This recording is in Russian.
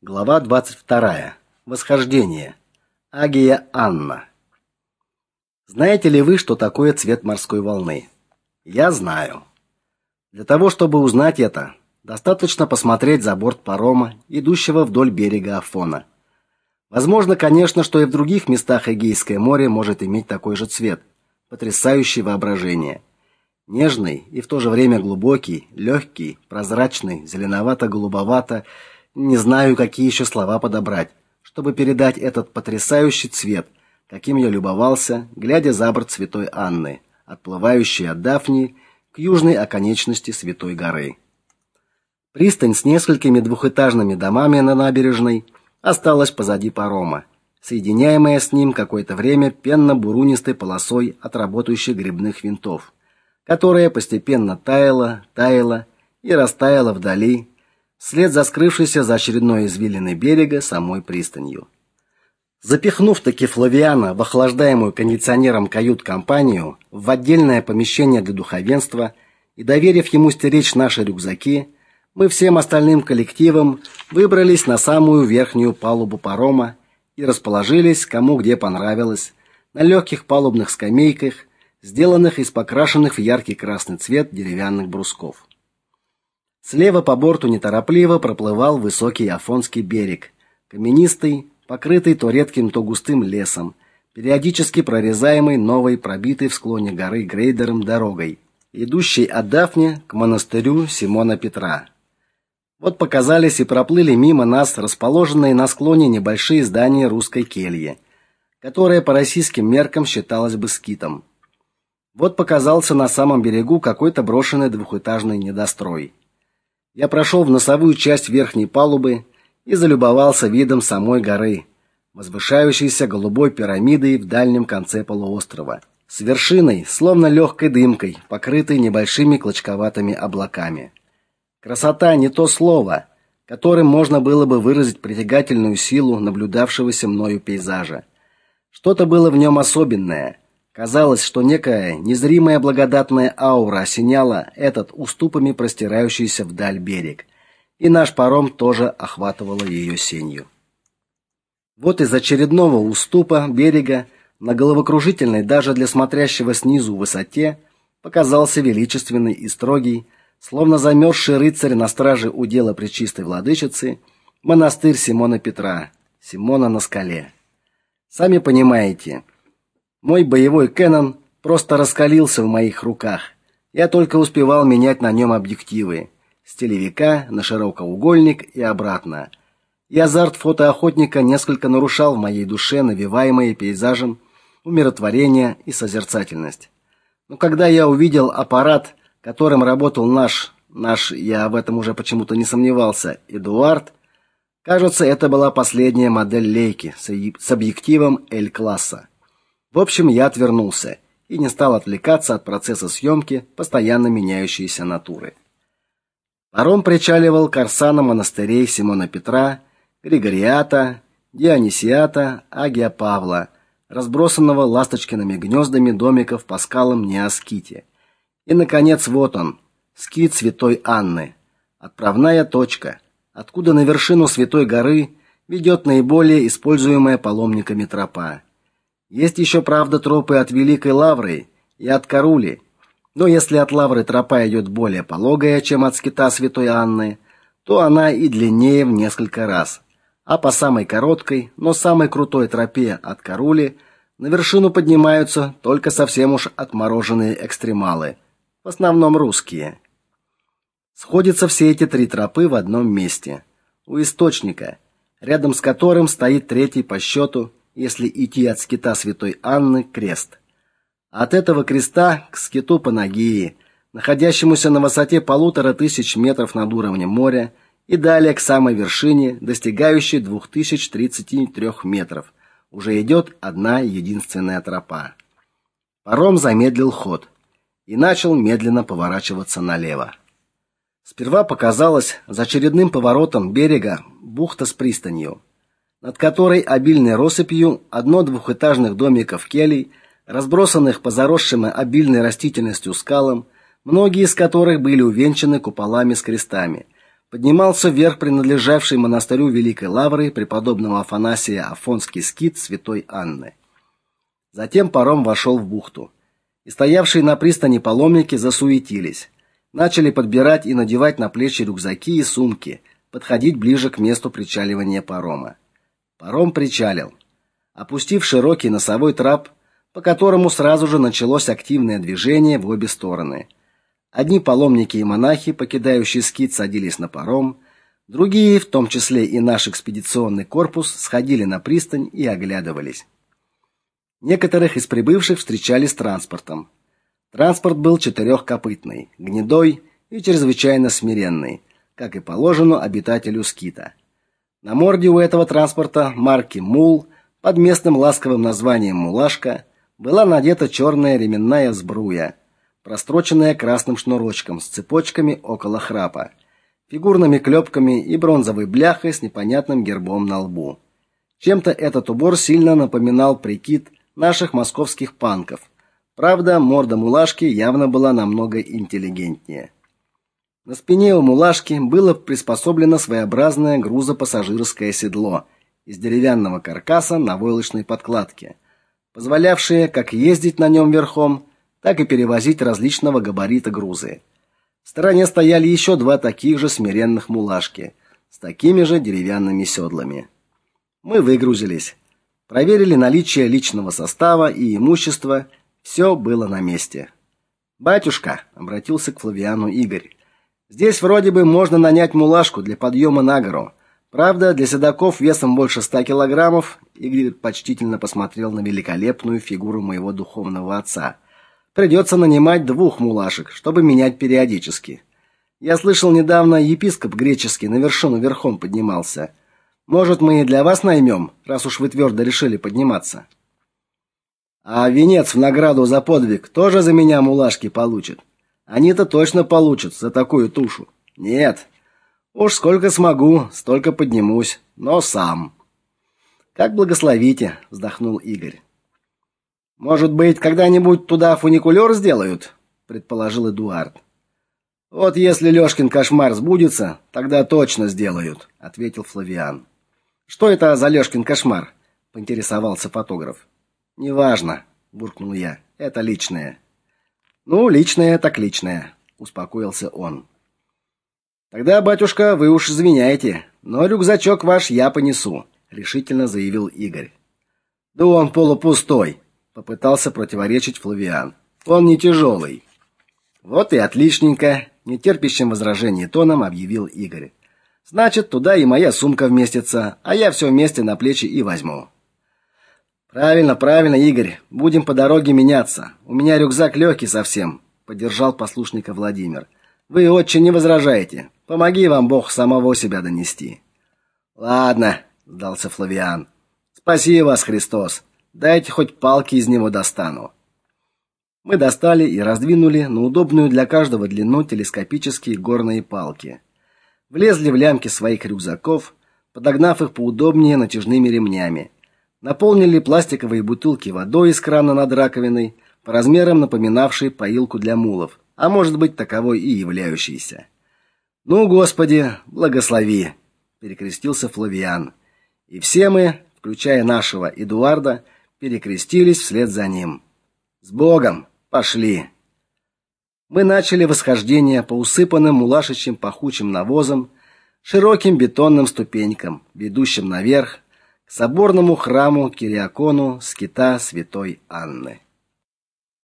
Глава 22. Восхождение. Агия Анна. Знаете ли вы, что такое цвет морской волны? Я знаю. Для того, чтобы узнать это, достаточно посмотреть за борт парома, идущего вдоль берега Афона. Возможно, конечно, что и в других местах Эгейское море может иметь такой же цвет, потрясающий воображение. Нежный и в то же время глубокий, легкий, прозрачный, зеленовато-голубовато не знаю, какие еще слова подобрать, чтобы передать этот потрясающий цвет, каким я любовался, глядя за борт Святой Анны, отплывающей от Дафни к южной оконечности Святой горы. Пристань с несколькими двухэтажными домами на набережной осталась позади парома, соединяемая с ним какое-то время пенно-бурунистой полосой от работающих грибных винтов, которая постепенно таяла, таяла и растаяла вдали, вслед за скрывшейся за очередной извилиной берега самой пристанью. Запихнув таки Флавиана в охлаждаемую кондиционером кают-компанию в отдельное помещение для духовенства и доверив ему стеречь наши рюкзаки, мы всем остальным коллективом выбрались на самую верхнюю палубу парома и расположились, кому где понравилось, на легких палубных скамейках, сделанных из покрашенных в яркий красный цвет деревянных брусков. Слева по борту неторопливо проплывал высокий Афонский берег, каменистый, покрытый то редким, то густым лесом, периодически прорезаемый новой пробитой в склоне горы грейдером дорогой, идущей от Дафни к монастырю Симона Петра. Вот показались и проплыли мимо нас расположенные на склоне небольшие здания русской кельи, которая по российским меркам считалась бы скитом. Вот показался на самом берегу какой-то брошенный двухэтажный недострой. Я прошел в носовую часть верхней палубы и залюбовался видом самой горы, возвышающейся голубой пирамидой в дальнем конце полуострова, с вершиной, словно легкой дымкой, покрытой небольшими клочковатыми облаками. Красота не то слово, которым можно было бы выразить притягательную силу наблюдавшегося мною пейзажа. Что-то было в нем особенное, Казалось, что некая незримая благодатная аура осеняла этот уступами простирающийся вдаль берег, и наш паром тоже охватывало ее сенью. Вот из очередного уступа берега на головокружительной даже для смотрящего снизу высоте показался величественный и строгий, словно замерзший рыцарь на страже у дела пречистой владычицы, монастырь Симона Петра, Симона на скале. Сами понимаете, мой боевой Canon просто раскалился в моих руках. Я только успевал менять на нем объективы с телевика на широкоугольник и обратно. И азарт фотоохотника несколько нарушал в моей душе навеваемые пейзажем умиротворение и созерцательность. Но когда я увидел аппарат, которым работал наш наш, я в этом уже почему-то не сомневался, Эдуард, кажется, это была последняя модель Лейки с объективом L-класса. В общем, я отвернулся и не стал отвлекаться от процесса съемки постоянно меняющейся натуры. Паром причаливал к арсанам монастырей Симона Петра, Григориата, Дионисиата, Агия Павла, разбросанного ласточкиными гнездами домиков по скалам Неоските. И наконец вот он, скит Святой Анны, отправная точка, откуда на вершину Святой горы ведет наиболее используемая паломниками тропа. Есть еще, правда, тропы от Великой Лавры и от Карули. Но если от Лавры тропа идет более пологая, чем от скита Святой Анны, то она и длиннее в несколько раз. А по самой короткой, но самой крутой тропе от Карули на вершину поднимаются только совсем уж отмороженные экстремалы, в основном русские. Сходятся все эти три тропы в одном месте, у источника, рядом с которым стоит третий по счету если идти от скита Святой Анны крест. От этого креста к скиту Панагии, находящемуся на высоте полутора тысяч метров над уровнем моря, и далее к самой вершине, достигающей 2033 метров, уже идет одна единственная тропа. Паром замедлил ход и начал медленно поворачиваться налево. Сперва показалось за очередным поворотом берега бухта с пристанью над которой обильной россыпью одно двухэтажных домиков келей, разбросанных по заросшим обильной растительностью скалам, многие из которых были увенчаны куполами с крестами, поднимался вверх принадлежавший монастырю Великой Лавры преподобного Афанасия Афонский скит Святой Анны. Затем паром вошел в бухту. И стоявшие на пристани паломники засуетились. Начали подбирать и надевать на плечи рюкзаки и сумки, подходить ближе к месту причаливания парома. Паром причалил. Опустив широкий носовой трап, по которому сразу же началось активное движение в обе стороны. Одни паломники и монахи, покидающие скит, садились на паром, другие, в том числе и наш экспедиционный корпус, сходили на пристань и оглядывались. Некоторых из прибывших встречали с транспортом. Транспорт был четырехкопытный, гнедой и чрезвычайно смиренный, как и положено обитателю скита. На морде у этого транспорта марки Мул под местным ласковым названием Мулашка была надета черная ременная сбруя, простроченная красным шнурочком с цепочками около храпа, фигурными клепками и бронзовой бляхой с непонятным гербом на лбу. Чем-то этот убор сильно напоминал прикид наших московских панков. Правда, морда мулашки явно была намного интеллигентнее. На спине у мулашки было приспособлено своеобразное грузопассажирское седло из деревянного каркаса на войлочной подкладке, позволявшее как ездить на нем верхом, так и перевозить различного габарита грузы. В стороне стояли еще два таких же смиренных мулашки с такими же деревянными седлами. Мы выгрузились. Проверили наличие личного состава и имущества, все было на месте. Батюшка обратился к Флавиану Игорь. Здесь вроде бы можно нанять мулашку для подъема на гору. Правда, для седаков весом больше ста килограммов Игорь почтительно посмотрел на великолепную фигуру моего духовного отца. Придется нанимать двух мулашек, чтобы менять периодически. Я слышал недавно, епископ греческий на вершину верхом поднимался. Может, мы и для вас наймем, раз уж вы твердо решили подниматься. А венец в награду за подвиг тоже за меня мулашки получат. Они-то точно получат за такую тушу. Нет. Уж сколько смогу, столько поднимусь, но сам. Как благословите, вздохнул Игорь. Может быть, когда-нибудь туда фуникулер сделают, предположил Эдуард. Вот если Лёшкин кошмар сбудется, тогда точно сделают, ответил Флавиан. Что это за Лёшкин кошмар? поинтересовался фотограф. Неважно, буркнул я. Это личное. Ну, личное так личное, успокоился он. Тогда, батюшка, вы уж извиняйте, но рюкзачок ваш я понесу, решительно заявил Игорь. Да он полупустой, попытался противоречить Флавиан. Он не тяжелый. Вот и отличненько, нетерпящим возражений тоном объявил Игорь. Значит, туда и моя сумка вместится, а я все вместе на плечи и возьму. Правильно, правильно, Игорь. Будем по дороге меняться. У меня рюкзак легкий совсем, поддержал послушника Владимир. Вы очень не возражаете. Помоги вам Бог самого себя донести. Ладно, сдался Флавиан. Спаси вас, Христос. Дайте хоть палки из него достану. Мы достали и раздвинули на удобную для каждого длину телескопические горные палки влезли в лямки своих рюкзаков, подогнав их поудобнее натяжными ремнями. Наполнили пластиковые бутылки водой из крана над раковиной, по размерам напоминавшей поилку для мулов, а может быть, таковой и являющейся. Ну, Господи, благослови, перекрестился Флавиан. И все мы, включая нашего Эдуарда, перекрестились вслед за ним. С Богом, пошли мы начали восхождение по усыпанным мулашечьим пахучим навозом, широким бетонным ступенькам, ведущим наверх соборному храму Кириакону скита Святой Анны.